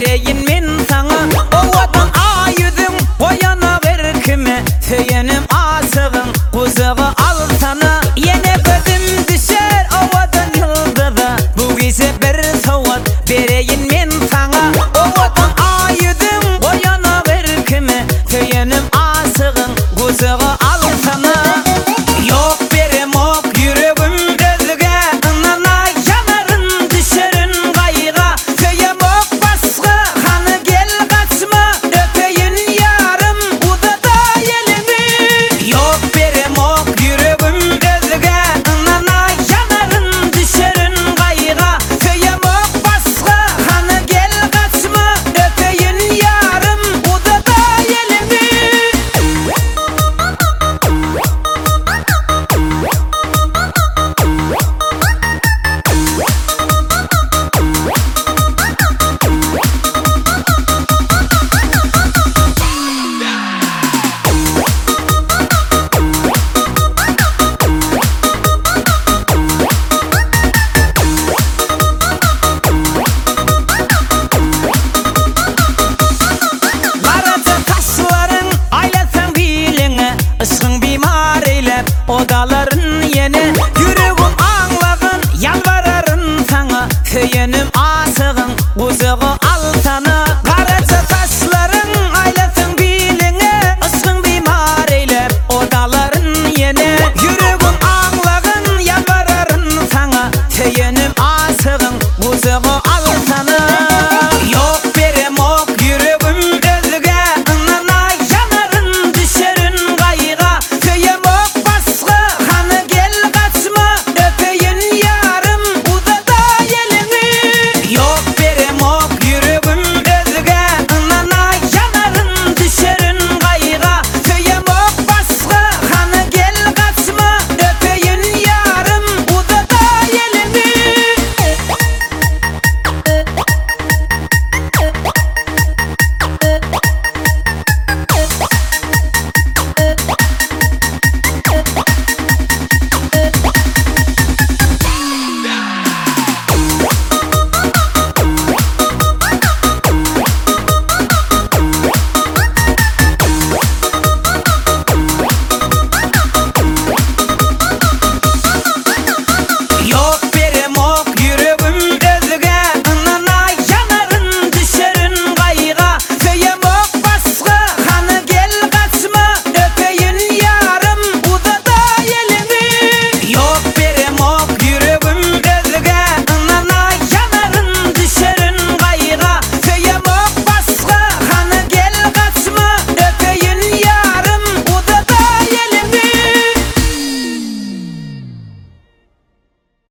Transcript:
Yeah.